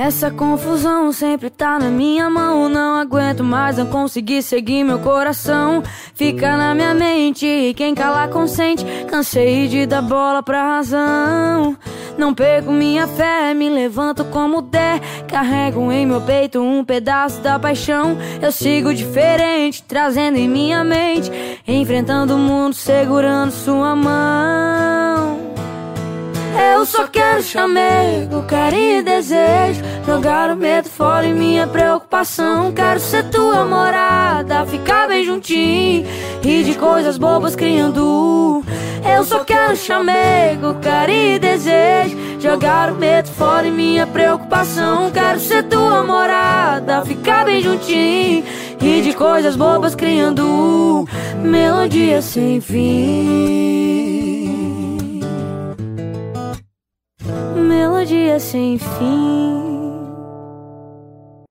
Essa confusão sempre tá na minha mão. Não aguento mais, não consegui seguir meu coração. Fica na minha mente e quem cala consente. Cansei de dar bola pra razão. Não perco minha fé, me levanto como der. Carrego em meu peito um pedaço da paixão. Eu sigo diferente, trazendo em minha mente. Enfrentando o mundo, segurando sua mão. Eu só quero chamego, e desejo. Jogar o medo fora e minha preocupação. Quero ser tua morada, ficar bem juntinho. E de coisas bobas criando. Eu só quero chamego, carinho e desejo. Jogar o medo fora e minha preocupação. Quero ser tua morada, ficar bem juntinho. E de coisas bobas criando. Melodia sem fim sem fim.